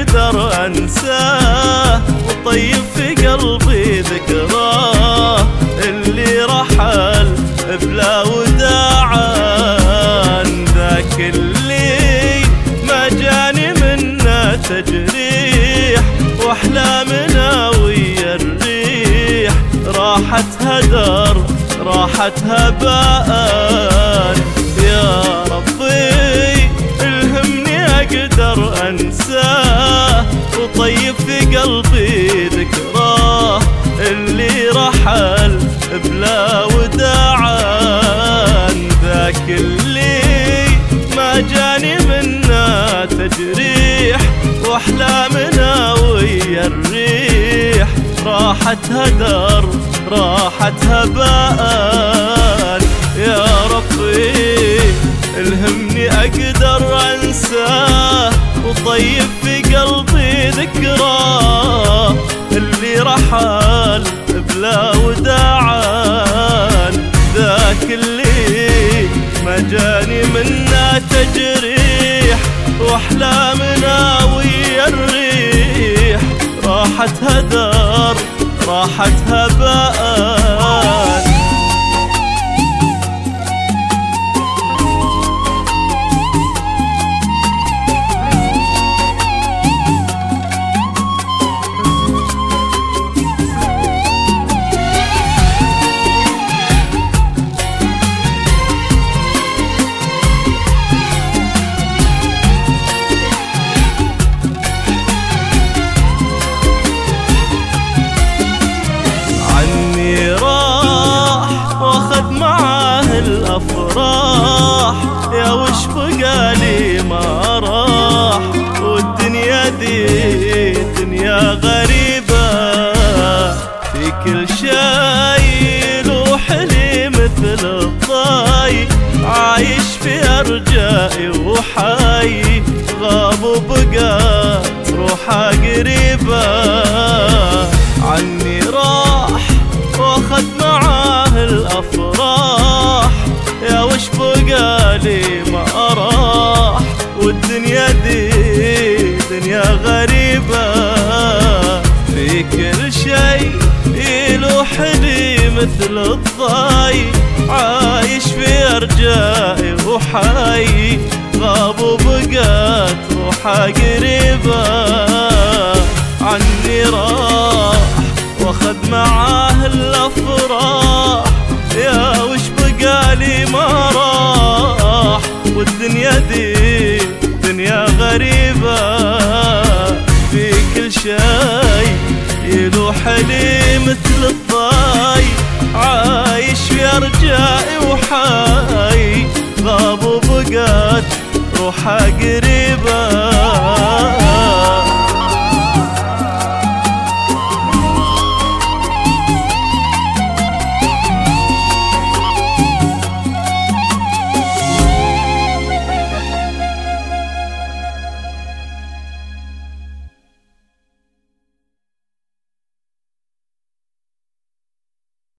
أقدر أنساه وطيب في قلبي ذكراه. اللي رحل بلا وداعان ذاك اللي ما جاني منه تجريح. واحلامنا ويا الريح راحت هدر راحت هباء. رحل بلا وداعان ذاك اللي ما جاني منا تجريح واحلامنا ويا الريح. راحت هدر راحت هباء يا ربي الهمني أقدر أنساه وطيب في قلبي ذكراه. اللي رحل بلا وداعان. ذاك اللي ما جاني منا تجريح واحلامنا ويا الريح. راحت هدر راحت هباء في أرجائي وحي غاب وبقات روحه قريبة. عني راح وأخذ معاه الأفراح. يا وش بقالي ما راح والدنيا دي مثل الضاي عايش في أرجائي وحي غاب وبقات روحه قريبة عني راح وأخذ معاه الأفراح. يا وش بقالي ما راح؟ والدنيا دي دنيا غريبة. في كل شي يلوح لي مثل الضاي. عايش في أرجائي وحي غاب وبقات روحه قريبة